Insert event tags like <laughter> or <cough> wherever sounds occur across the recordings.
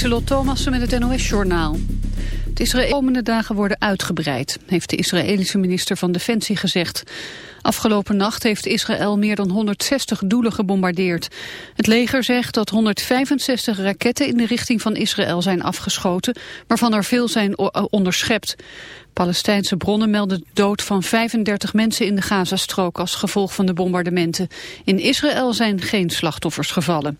Lieselot Thomassen met het NOS-journaal. Het Israël komende dagen worden uitgebreid, heeft de Israëlische minister van Defensie gezegd. Afgelopen nacht heeft Israël meer dan 160 doelen gebombardeerd. Het leger zegt dat 165 raketten in de richting van Israël zijn afgeschoten, waarvan er veel zijn onderschept. Palestijnse bronnen melden de dood van 35 mensen in de Gazastrook als gevolg van de bombardementen. In Israël zijn geen slachtoffers gevallen.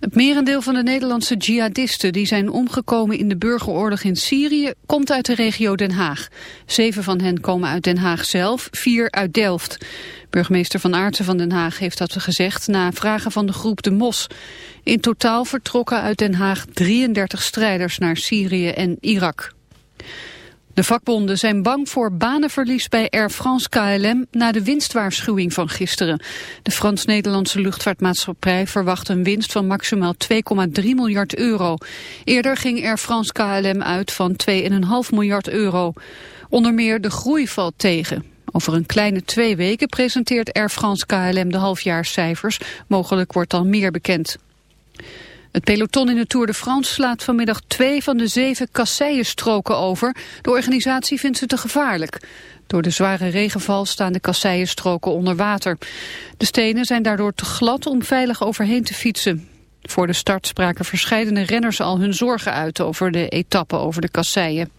Het merendeel van de Nederlandse jihadisten die zijn omgekomen in de burgeroorlog in Syrië komt uit de regio Den Haag. Zeven van hen komen uit Den Haag zelf, vier uit Delft. Burgemeester Van Aartsen van Den Haag heeft dat gezegd na vragen van de groep De Mos. In totaal vertrokken uit Den Haag 33 strijders naar Syrië en Irak. De vakbonden zijn bang voor banenverlies bij Air France KLM na de winstwaarschuwing van gisteren. De Frans-Nederlandse luchtvaartmaatschappij verwacht een winst van maximaal 2,3 miljard euro. Eerder ging Air France KLM uit van 2,5 miljard euro. Onder meer de groei valt tegen. Over een kleine twee weken presenteert Air France KLM de halfjaarscijfers. Mogelijk wordt dan meer bekend. Het peloton in de Tour de France slaat vanmiddag twee van de zeven kasseienstroken over. De organisatie vindt ze te gevaarlijk. Door de zware regenval staan de kasseienstroken onder water. De stenen zijn daardoor te glad om veilig overheen te fietsen. Voor de start spraken verscheidene renners al hun zorgen uit over de etappe over de kasseien.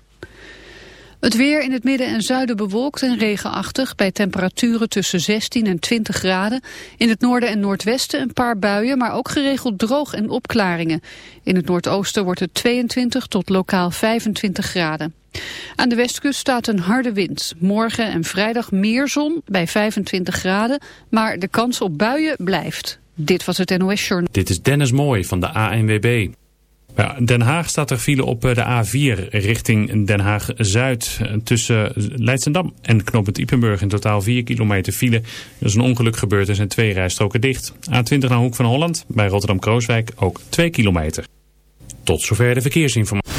Het weer in het midden en zuiden bewolkt en regenachtig... bij temperaturen tussen 16 en 20 graden. In het noorden en noordwesten een paar buien... maar ook geregeld droog en opklaringen. In het noordoosten wordt het 22 tot lokaal 25 graden. Aan de westkust staat een harde wind. Morgen en vrijdag meer zon bij 25 graden... maar de kans op buien blijft. Dit was het NOS Journal. Dit is Dennis Mooij van de ANWB. Ja, Den Haag staat er file op eh, de A4 richting Den Haag-Zuid. Tussen Leidsendam en knooppunt Ipenburg in totaal 4 kilometer file. Er is een ongeluk gebeurd en zijn twee rijstroken dicht. A20 naar Hoek van Holland, bij Rotterdam-Krooswijk ook 2 kilometer. Tot zover de verkeersinformatie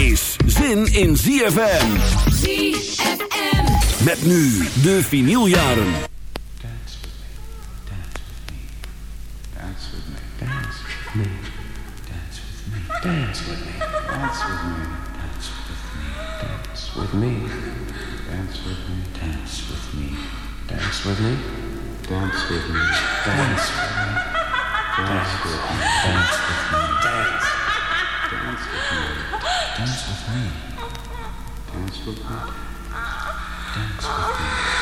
Is zin in ZFM. ZFM. Met nu de vinyljaren. Dance with me. Dance with me. Dance with me. Dance with me. Dance with me. Dance with me. Dance with me. Dance with me. Dance with me. Dance with me. Dance with me. Dance with me. Dance with me. Dance with me. Dance. Dance with me. Dance with me. Dance with me. Dance with me.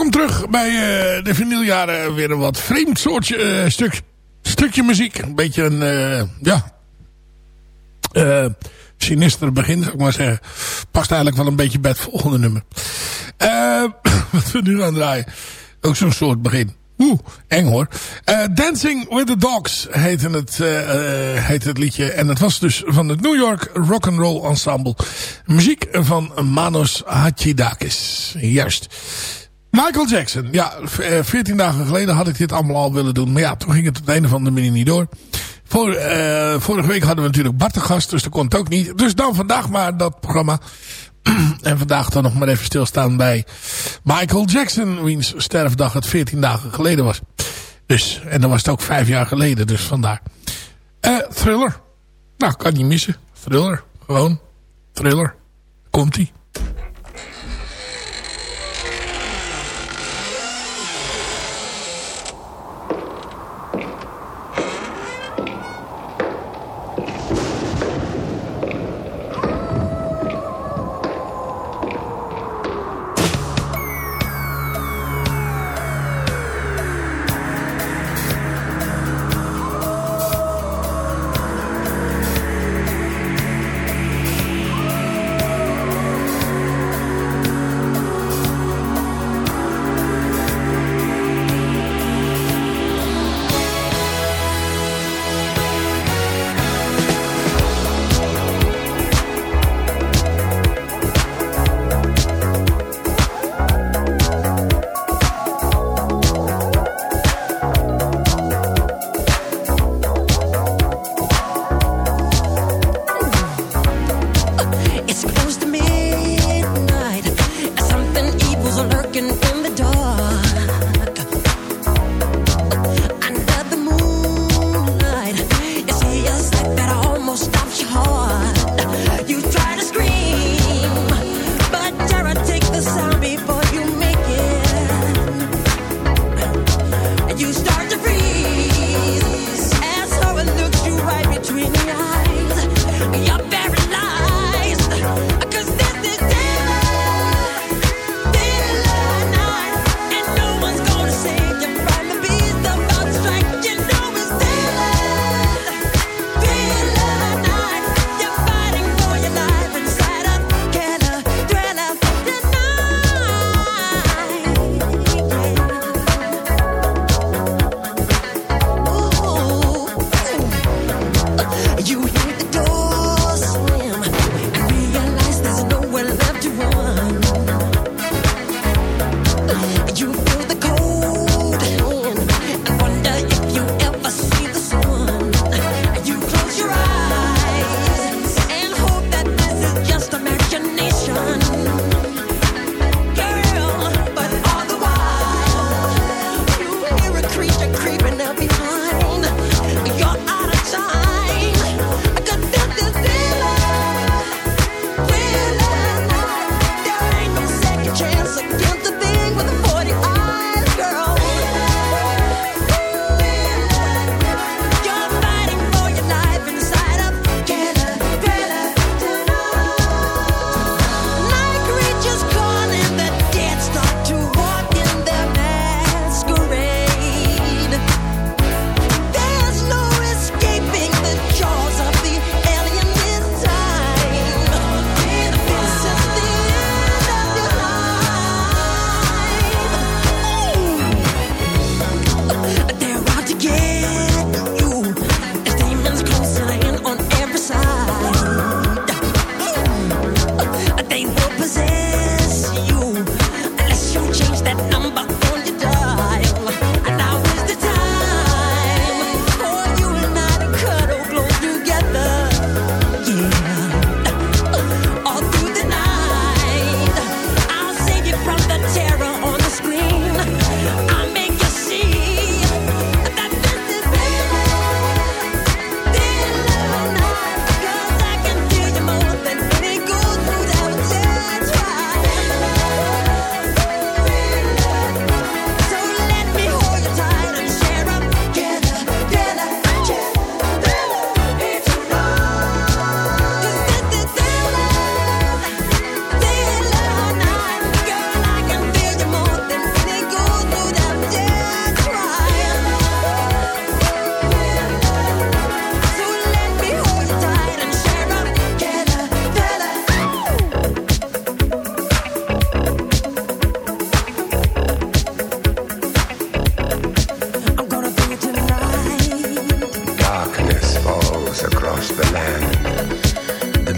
Welkom terug bij uh, de vinyljaren. Weer een wat vreemd soortje uh, stuk, stukje muziek. Een beetje een, uh, ja, sinister begin, zou ik maar zeggen. Past eigenlijk wel een beetje bij het volgende nummer. <clears throat> wat we nu gaan draaien. Ook zo'n soort begin. Oeh, eng hoor. Dancing with the Dogs heette het, heette het liedje. En het was dus van het New York Rock and Roll Ensemble. Muziek van Manos Hachidakis. Juist. Michael Jackson. Ja, veertien dagen geleden had ik dit allemaal al willen doen. Maar ja, toen ging het op de een of andere niet door. Uh, vorige week hadden we natuurlijk Bart de gast, dus dat kon het ook niet. Dus dan vandaag maar dat programma. <clears throat> en vandaag dan nog maar even stilstaan bij Michael Jackson, wiens sterfdag het 14 dagen geleden was. Dus, en dan was het ook vijf jaar geleden, dus vandaar. Uh, thriller. Nou, kan niet missen. Thriller, gewoon. Thriller. Komt-ie.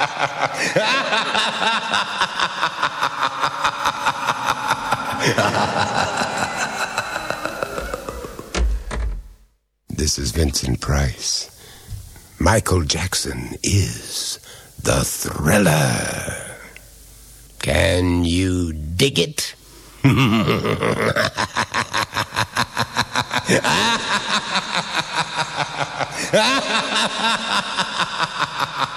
<laughs> This is Vincent Price. Michael Jackson is the thriller. Can you dig it? <laughs>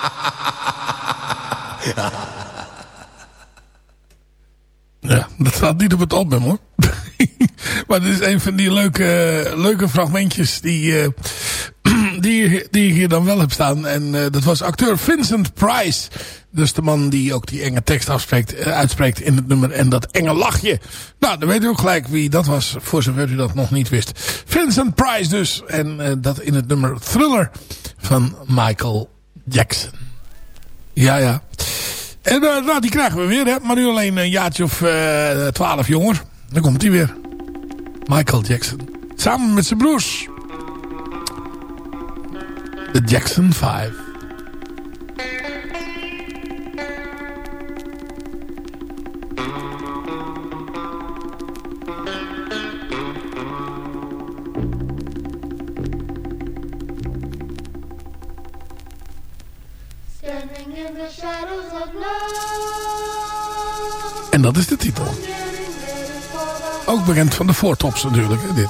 Ja, dat staat niet op het album hoor. <laughs> maar dit is een van die leuke, leuke fragmentjes die, uh, <clears throat> die, die ik hier dan wel heb staan. En uh, dat was acteur Vincent Price. Dus de man die ook die enge tekst afspreekt, uh, uitspreekt in het nummer. En dat enge lachje. Nou, dan weet u ook gelijk wie dat was. Voor zover u dat nog niet wist. Vincent Price dus. En dat in het nummer Thriller van Michael Jackson. Ja, ja. En uh, nou, die krijgen we weer, hè. Maar nu alleen een jaartje of uh, twaalf jonger. Dan komt hij weer. Michael Jackson. Samen met zijn broers. De Jackson 5. Dat is de titel. Ook bekend van de voortops natuurlijk, dit.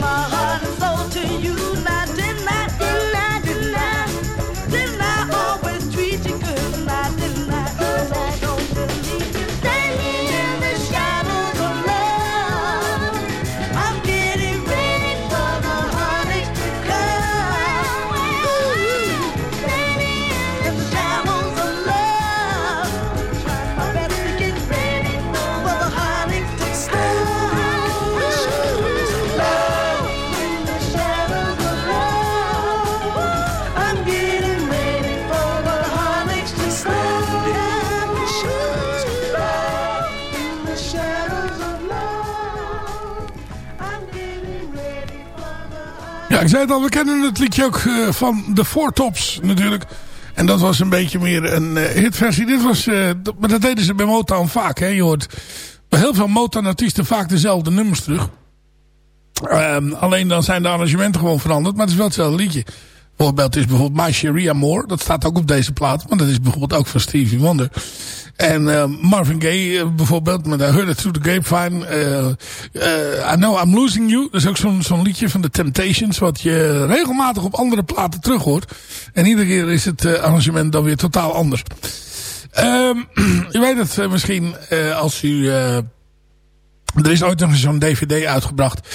my heart. Ik zei het al, we kennen het liedje ook uh, van de Four Tops natuurlijk. En dat was een beetje meer een uh, hitversie. Dit was, uh, maar dat deden ze bij Motown vaak. Hè? Je hoort bij heel veel Motown-artiesten vaak dezelfde nummers terug. Um, alleen dan zijn de arrangementen gewoon veranderd. Maar het is wel hetzelfde liedje. Voorbeeld is bijvoorbeeld My Cherie Amour. Dat staat ook op deze plaat. Maar dat is bijvoorbeeld ook van Stevie Wonder. En uh, Marvin Gaye uh, bijvoorbeeld. Met I Heard It Through the Grapevine. Uh, I Know I'm Losing You. Dat is ook zo'n zo'n liedje van The Temptations. Wat je regelmatig op andere platen terug hoort. En iedere keer is het arrangement dan weer totaal anders. Um, <clears throat> u weet het misschien als u... Er is ooit nog zo'n dvd uitgebracht.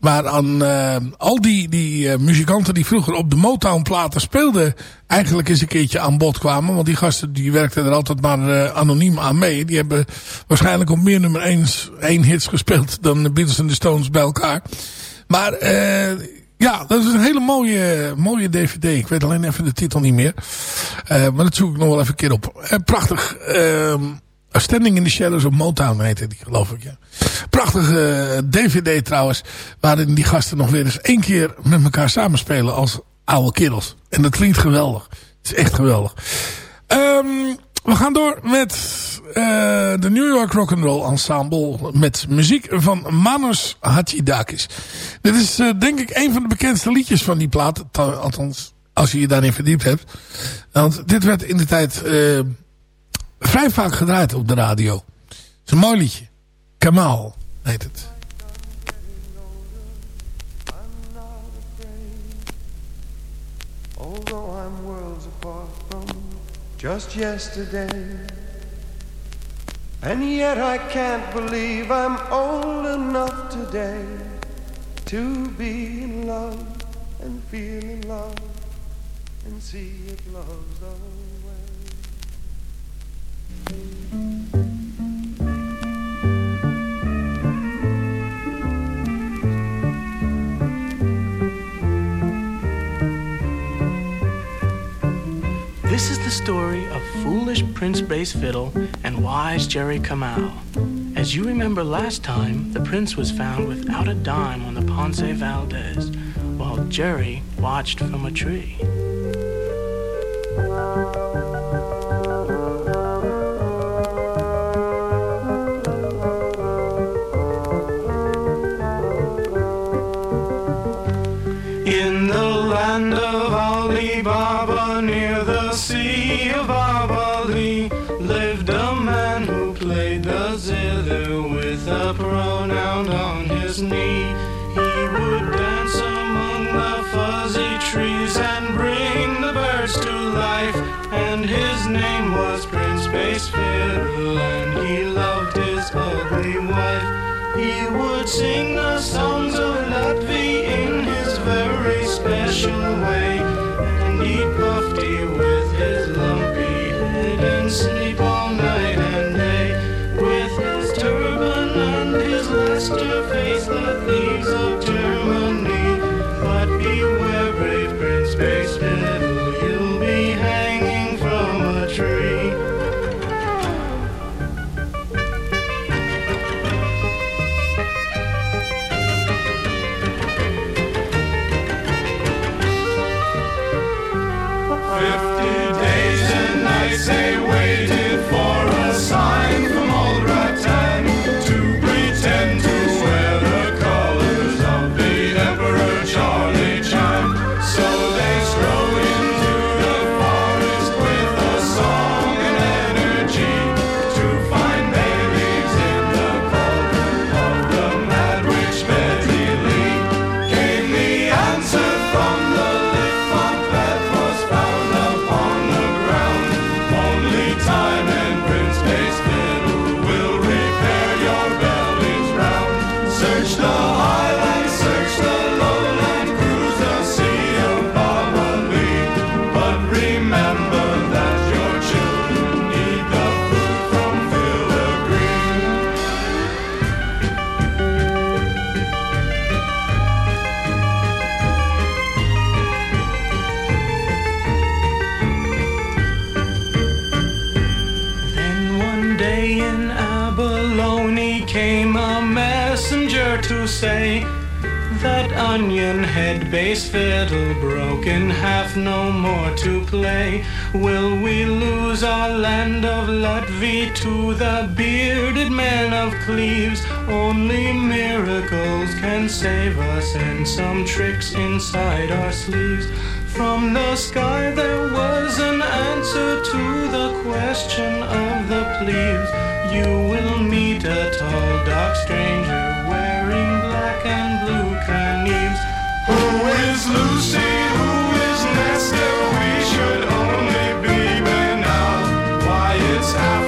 Waar aan uh, al die, die uh, muzikanten die vroeger op de Motown platen speelden. Eigenlijk eens een keertje aan bod kwamen. Want die gasten die werkten er altijd maar uh, anoniem aan mee. Die hebben waarschijnlijk op meer nummer 1 één hits gespeeld dan de Beatles en de Stones bij elkaar. Maar ja, dat is een hele mooie, mooie dvd. Ik weet alleen even de titel niet meer. maar dat zoek ik nog wel even een keer op. prachtig. Ehm, Standing in the Shadows of Motown heette die, geloof ik. Ja. Prachtige DVD trouwens. Waarin die gasten nog weer eens één keer met elkaar samenspelen als oude kerels. En dat klinkt geweldig. Het is echt geweldig. Um, we gaan door met uh, de New York Rock'n'Roll Ensemble. Met muziek van Manos Hatidakis. Dit is uh, denk ik een van de bekendste liedjes van die plaat. Althans, als je je daarin verdiept hebt. Want dit werd in de tijd... vrij vaak gedraaid op de radio. Het is een mooi liedje. Kamal heet het. Although I'm worlds apart from just yesterday And yet I can't believe I'm old enough today To be in love and feel in love And see if love's the this is the story of foolish Prince Bass Fiddle and wise Jerry Kamau. As you remember last time, the prince was found without a dime on the Ponce Valdez, while Jerry watched from a tree. In the land of Ali Baba, near the sea of Abali, lived a man who played the zither with a pronoun on his knee. He would dance among the fuzzy trees and bring the birds to life, and his name was Prince Bass Fiddle, and he loved his ugly wife. He would sing the songs of Ludwig very special way. And eat puff tea with his lumpy day in abalone came a messenger to say That onion head bass fiddle broke in half, no more to play. Will we lose our land of Latvia to the bearded men of Cleves? Only miracles can save us, and some tricks inside our sleeves. From the sky there was an answer to the question of the plebes. You will meet a tall, dark stranger wearing black and blue caneves. Who is Lucy? Who is Nestor? We should only be men now. Why, it's Aphrodite,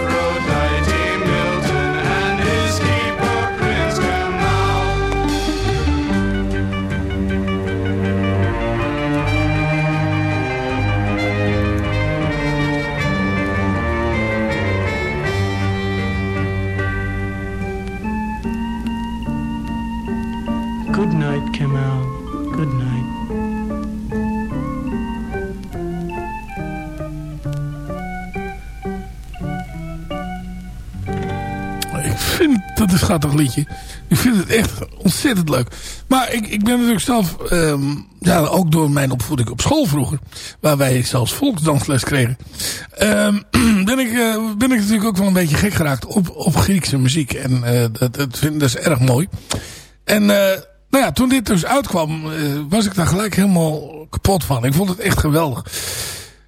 schattig liedje. Ik vind het echt ontzettend leuk. Maar ik, ik ben natuurlijk zelf, ehm, ja, ook door mijn opvoeding op school vroeger, waar wij zelfs volksdansles kregen, ehm, <clears throat> ben, ik, eh, ben ik natuurlijk ook wel een beetje gek geraakt op, op Griekse muziek. En eh, dat, dat vind dat is erg mooi. En eh, nou ja, toen dit dus uitkwam, was ik daar gelijk helemaal kapot van. Ik vond het echt geweldig.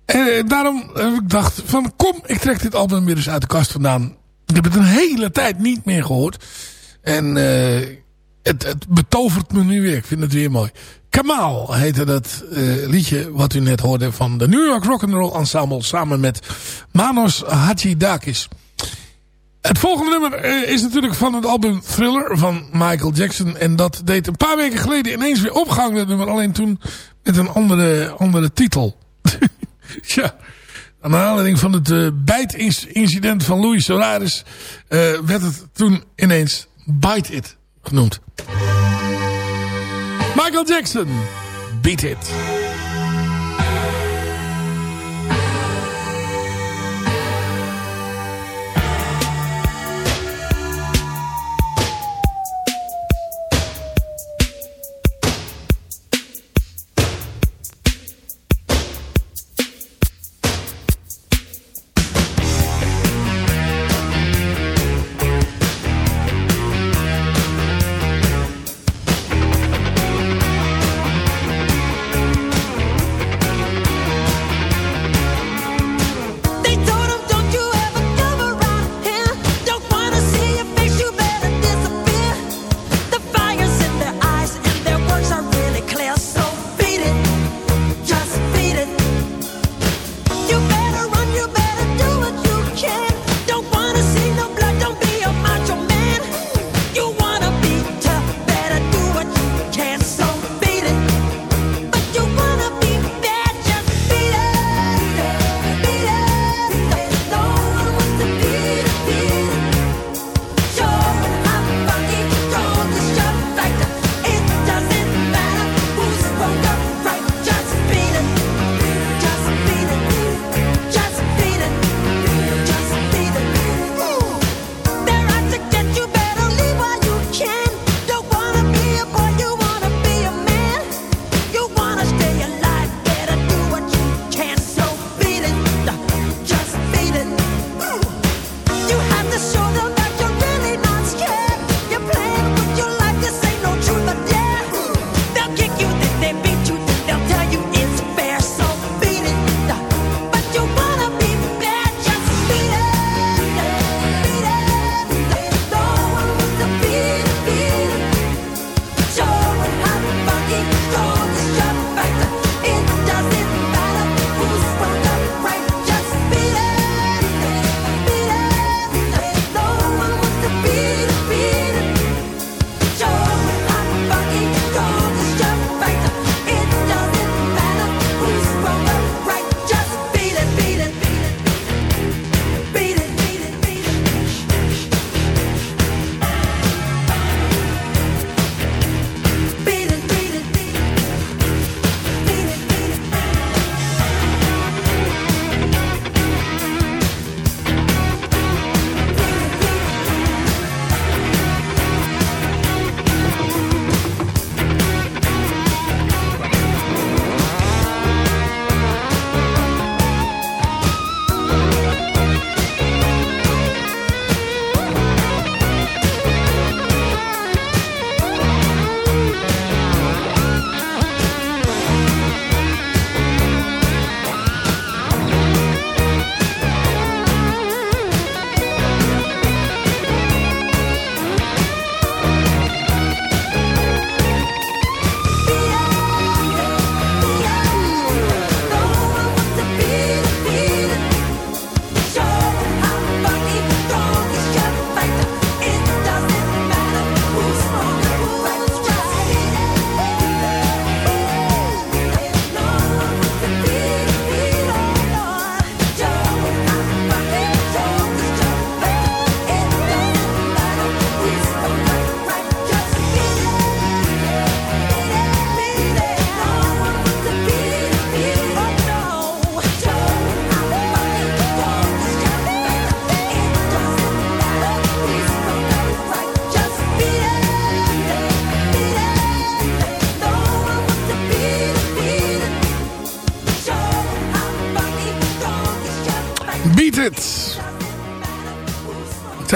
En daarom heb ik gedacht van kom, ik trek dit album weer eens uit de kast vandaan. Ik heb het een hele tijd niet meer gehoord. En eh, het, het betovert me nu weer. Ik vind het weer mooi. Kamal heette dat eh, liedje wat u net hoorde van de New York Rock'n'Roll Ensemble samen met Manos Hadjidakis. Het volgende nummer eh, is natuurlijk van het album Thriller van Michael Jackson. En dat deed een paar weken geleden ineens weer opgang. Dat nummer alleen toen met een andere, andere titel. <laughs> ja, aan aanleiding van het uh, bijtincident van Louis Solaris uh, werd het toen ineens Bite It genoemd. Michael Jackson, Beat It.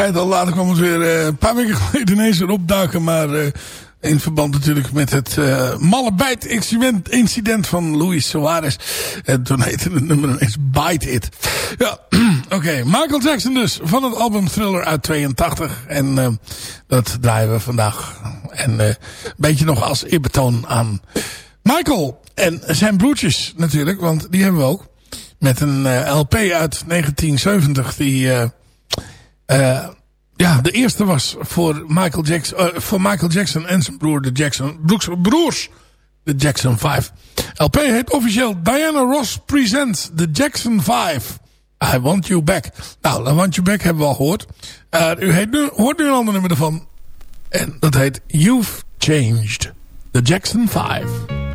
Het al, later kwam het weer eh, een paar weken geleden ineens weer opduiken. Maar uh, in verband natuurlijk met het uh, malle bijt incident, incident van Luis Suarez. En toen heette het nummer ineens Bite It. Ja, <clears throat> oké. Michael Jackson dus, van het album Thriller uit 82. En dat draaien we vandaag. En een beetje nog als eerbetoon aan Michael. En zijn broertjes natuurlijk, want die hebben we ook. Met een LP uit 1970 die uh, ja, de eerste was voor Michael, Jackson, voor Michael Jackson en zijn broer de Jackson, broers, broers de Jackson 5. LP heet officieel Diana Ross Presents The Jackson 5. I Want You Back. Nou, I Want You Back hebben we al gehoord. u heet hoort nu een ander nummer ervan. En dat heet You've Changed. The Jackson 5.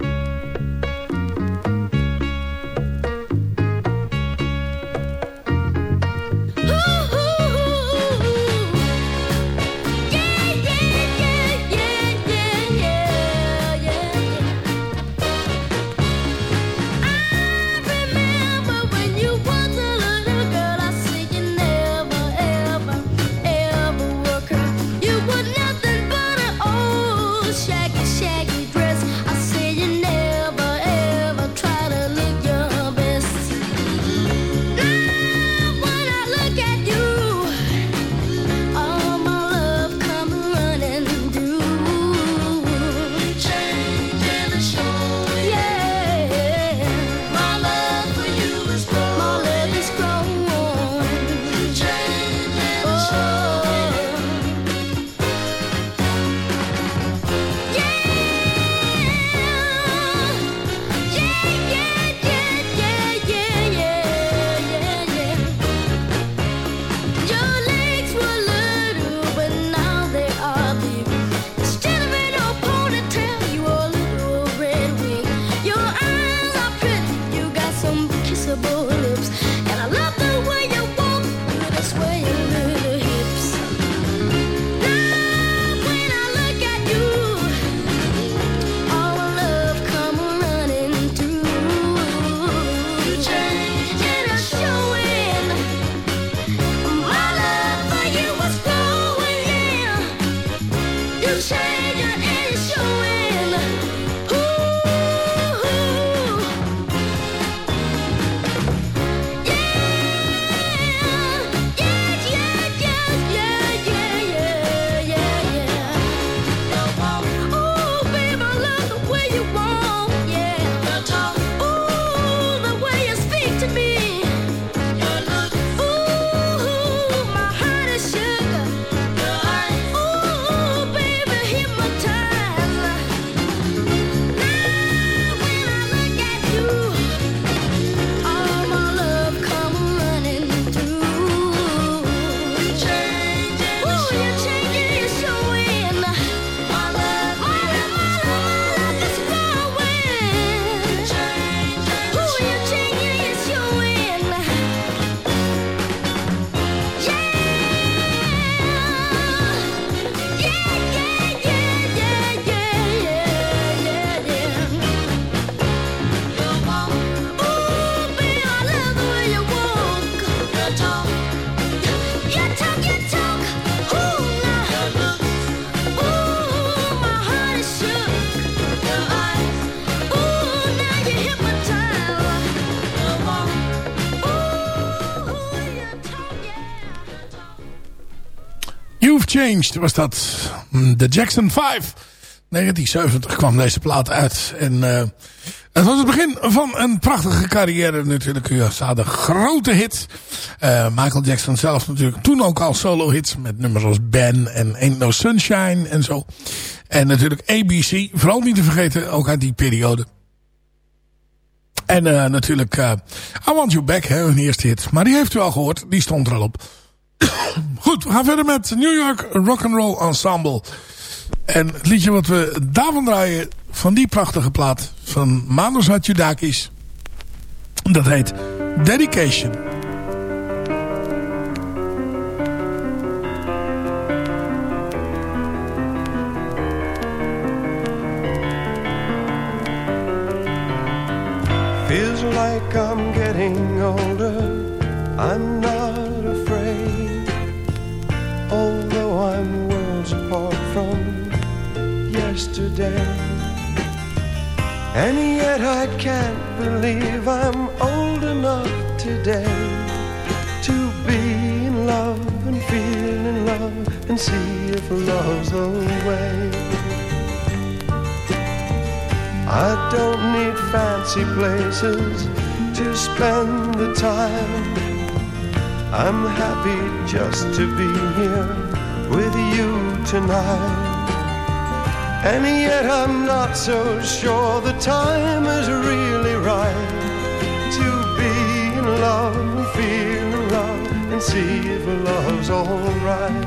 Was dat. The Jackson 5. 1970 kwam deze plaat uit. En uh, het was het begin van een prachtige carrière natuurlijk. Ze hadden grote hits. Uh, Michael Jackson zelf natuurlijk toen ook al solo hits. Met nummers als Ben en Ain't No Sunshine en zo. En natuurlijk ABC. Vooral niet te vergeten, ook uit die periode. En uh, natuurlijk I Want You Back, hè, hun eerste hit. Maar die heeft u al gehoord, die stond er al op. Goed, we gaan verder met New York Rock and Roll Ensemble. En het liedje wat we daarvan draaien, van die prachtige plaat van Manos Hatjudakis. Dat heet Dedication. Feels like I'm getting older I'm And yet I can't believe I'm old enough today to be in love and feel in love and see if love's the way. I don't need fancy places to spend the time. I'm happy just to be here with you tonight. And yet I'm not so sure the time is really right to be in love and feel love and see if love's alright.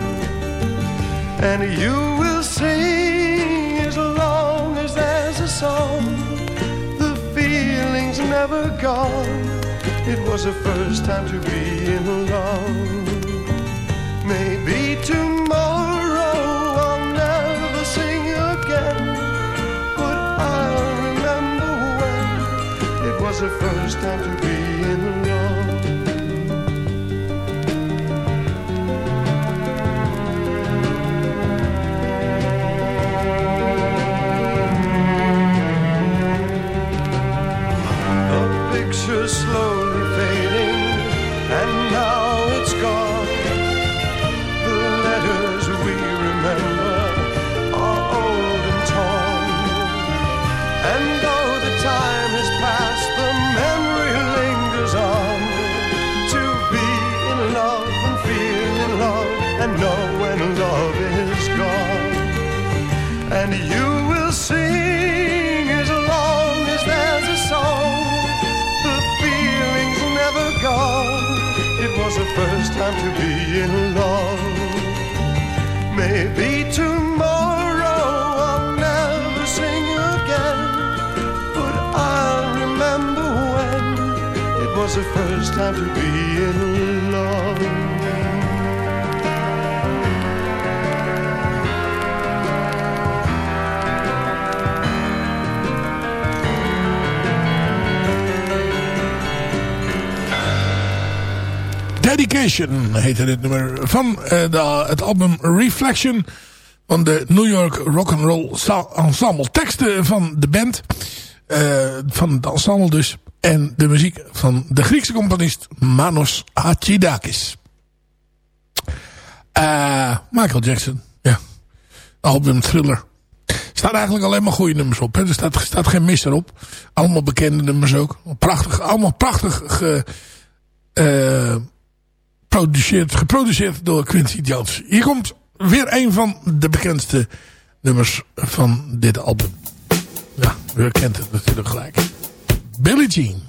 And you will sing as long as there's a song. The feeling's never gone. It was the first time to be in love. Maybe tomorrow was the first time to be in love. The picture slowly fading, was the first time to be in love. Maybe tomorrow I'll never sing again, but I'll remember when it was the first time to be in love. Dedication heette dit nummer van eh, het album Reflection van de New York Rock'n'Roll Ensemble. Teksten van de band, eh, van het ensemble dus, en de muziek van de Griekse componist Manos Hachidakis. Eh, Michael Jackson, ja. Album Thriller. Er staan eigenlijk alleen maar goede nummers op. Er staat, geen mis erop. Allemaal bekende nummers ook. Prachtig, allemaal prachtig ge, geproduceerd, geproduceerd door Quincy Jones. Hier komt weer een van de bekendste nummers van dit album. Ja, u kent het natuurlijk gelijk. Billie Jean.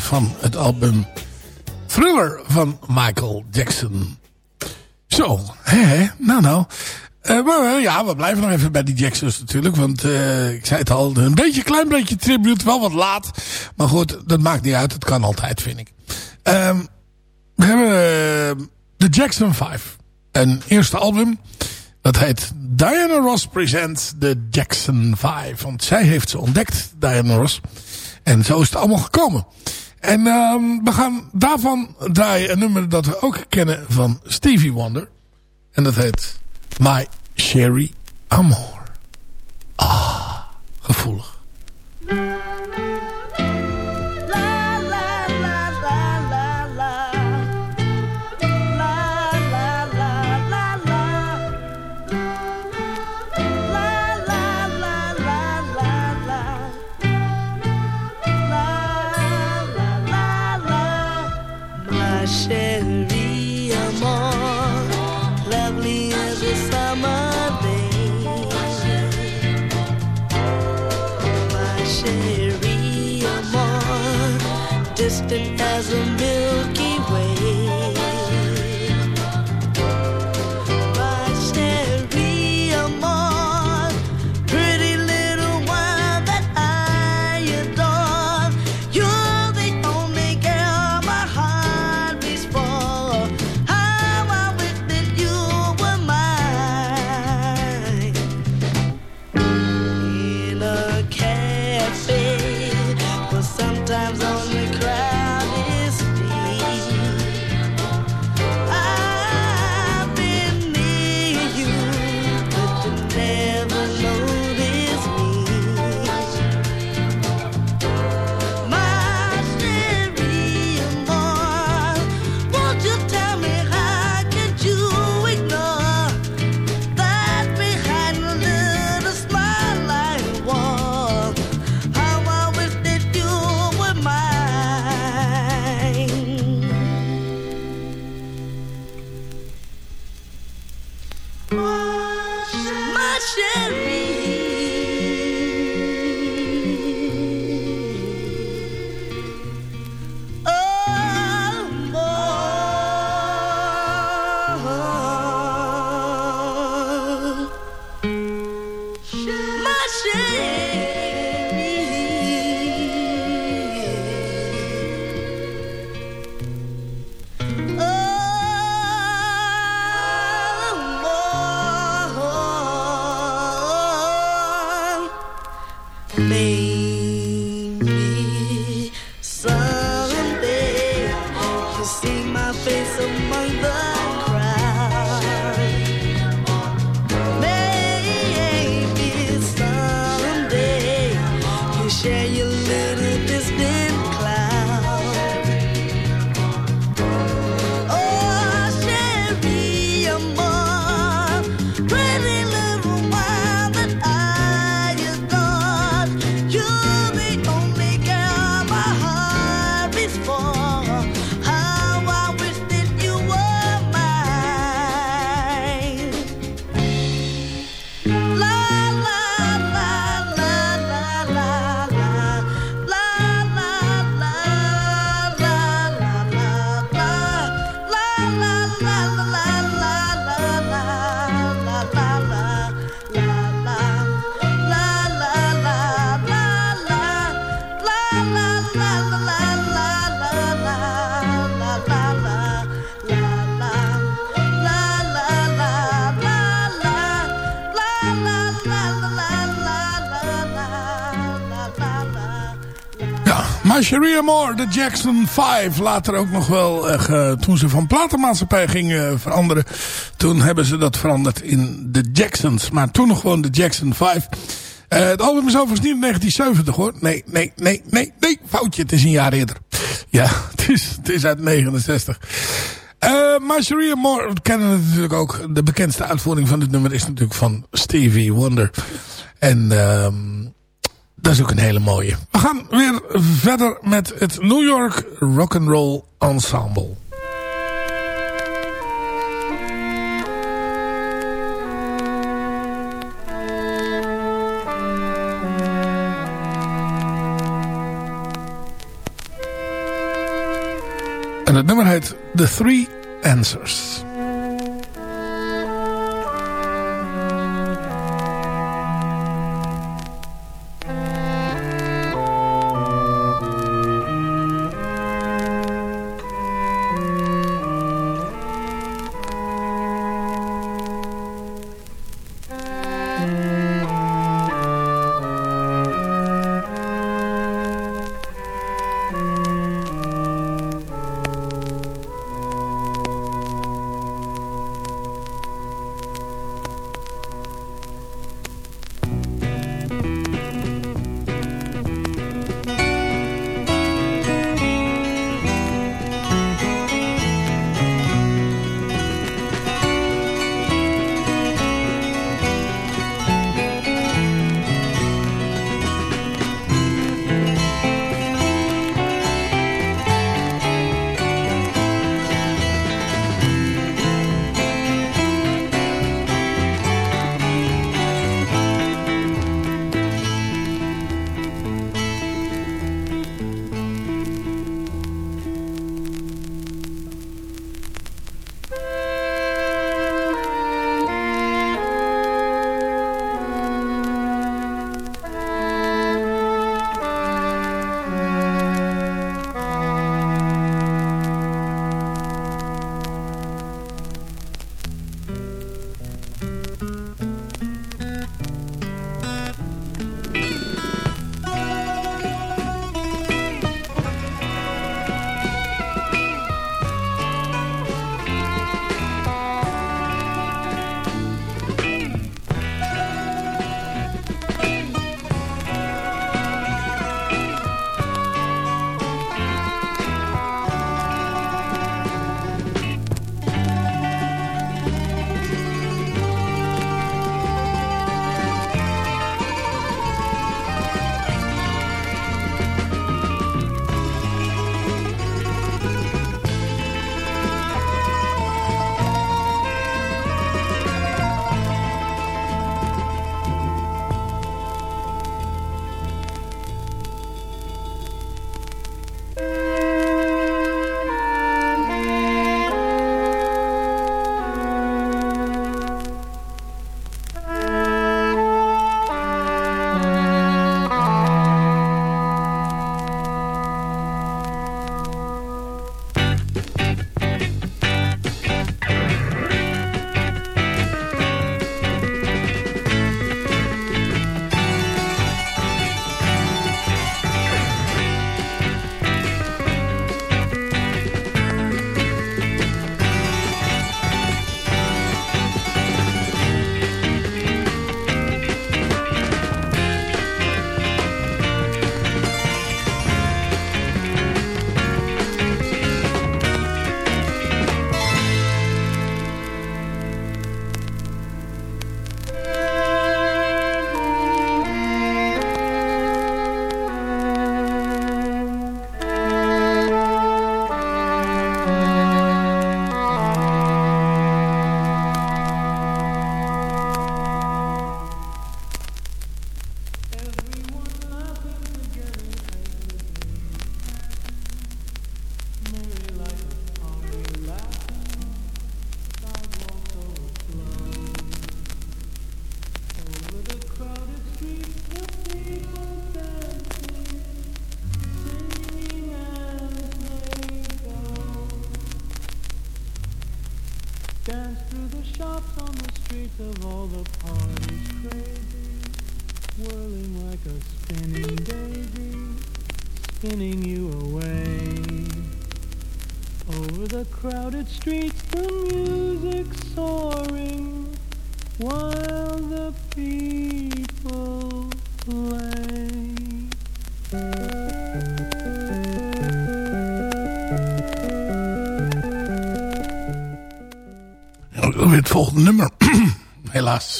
Van het album Thriller van Michael Jackson. Zo, hè, nou nou. Eh, maar eh, ja, we blijven nog even bij die Jacksons natuurlijk. Want eh, ik zei het al, een beetje, klein beetje tribute. Wel wat laat. Maar goed, dat maakt niet uit. Het kan altijd, vind ik. Ehm, we hebben eh, de Jackson 5. Een eerste album. Dat heet Diana Ross Presents the Jackson 5. Want zij heeft ze ontdekt, Diana Ross. En zo is het allemaal gekomen. En ehm, we gaan daarvan draaien een nummer dat we ook kennen van Stevie Wonder. En dat heet My Sherry Amor. Ah, gevoelig. acted as a mystery. Sherry Amor, de Jackson 5. Later ook nog wel, eh, toen ze van platenmaatschappij gingen veranderen. Toen hebben ze dat veranderd in de Jacksons. Maar toen nog gewoon de Jackson 5. Eh, het album is overigens niet in 1970 hoor. Nee, nee, nee, nee, nee. Foutje, het is een jaar eerder. Ja, <laughs> het is, het is uit 69. Eh My Sherry Amor we kennen het natuurlijk ook. De bekendste uitvoering van dit nummer is natuurlijk van Stevie Wonder. En ehm dat is ook een hele mooie. We gaan weer verder met het New York Rock'n'Roll Ensemble. En het nummer heet The Three Answers.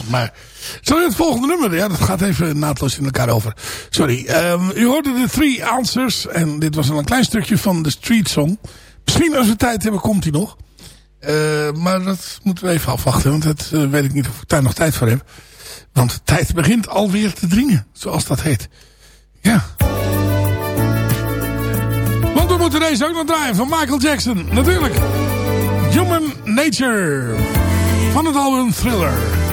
Maar zo het volgende nummer. Ja, dat gaat even naadloos in elkaar over. Sorry. Ehm, u hoorde de Three Answers. En dit was al een klein stukje van de Street Song. Misschien als we tijd hebben komt hij nog. Eh, maar dat moeten we even afwachten. Want dat eh, weet ik niet of ik daar nog tijd voor heb. Want tijd begint alweer te dringen. Zoals dat heet. Ja. Want we moeten deze ook nog draaien. Van Michael Jackson. Natuurlijk. Human Nature. Van het album Thriller.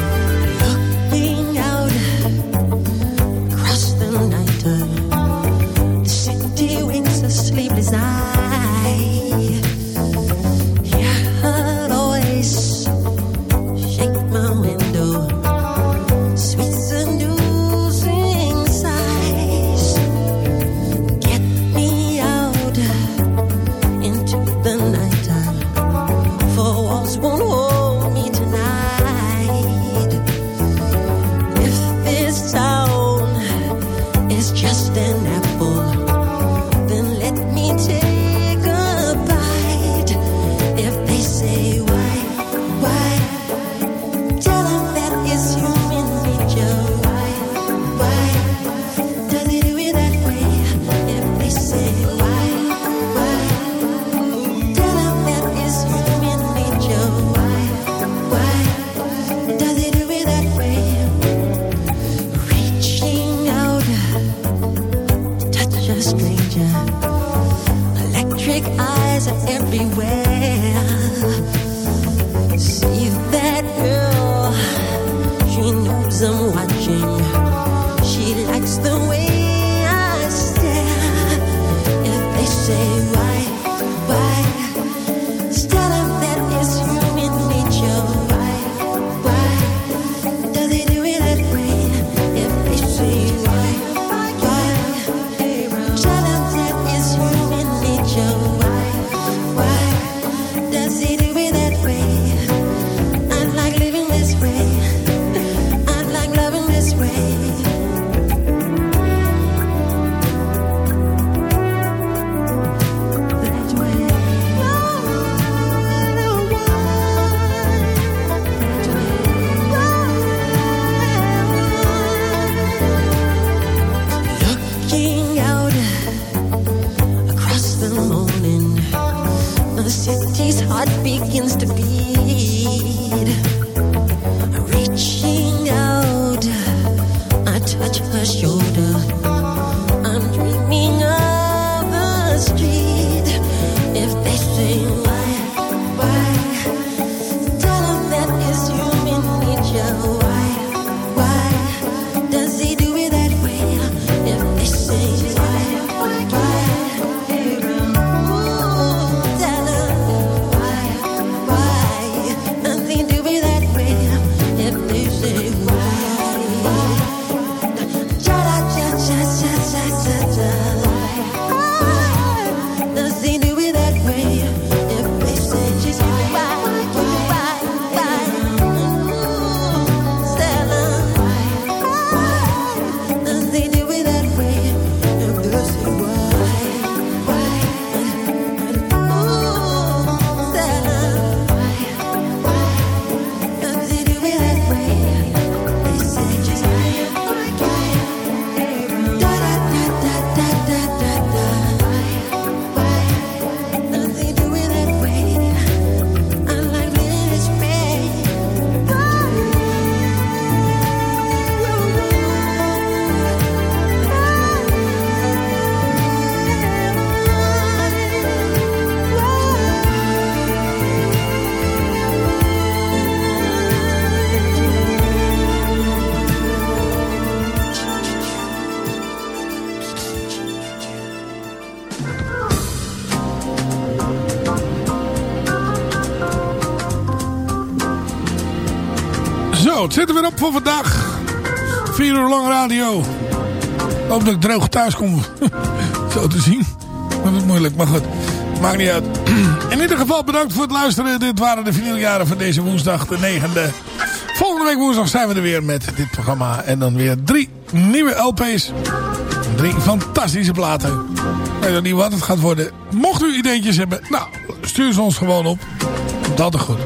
op voor vandaag. Vier uur lang radio. Hoop dat ik droog thuis kom. <laughs> Zo te zien. Dat is moeilijk, maar goed. Maakt niet uit. <clears throat> In ieder geval bedankt voor het luisteren. Dit waren de vinyljaren van deze woensdag, de negende. Volgende week woensdag zijn we er weer met dit programma. En dan weer drie nieuwe LP's. Drie fantastische platen. Ik weet nog niet wat het gaat worden. Mocht u ideetjes hebben, nou, stuur ze ons gewoon op. Dat is goed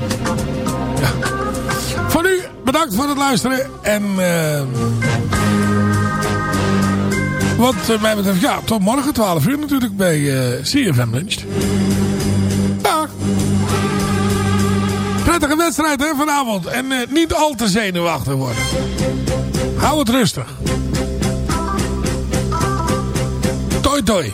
bedankt voor het luisteren. En eh, wat eh, mij betreft, ja, tot morgen 12 uur natuurlijk bij eh, uh, CFM Lunch. Dag! Prettige wedstrijd hè, vanavond. En niet al te zenuwachtig worden. Hou het rustig. Toi toi.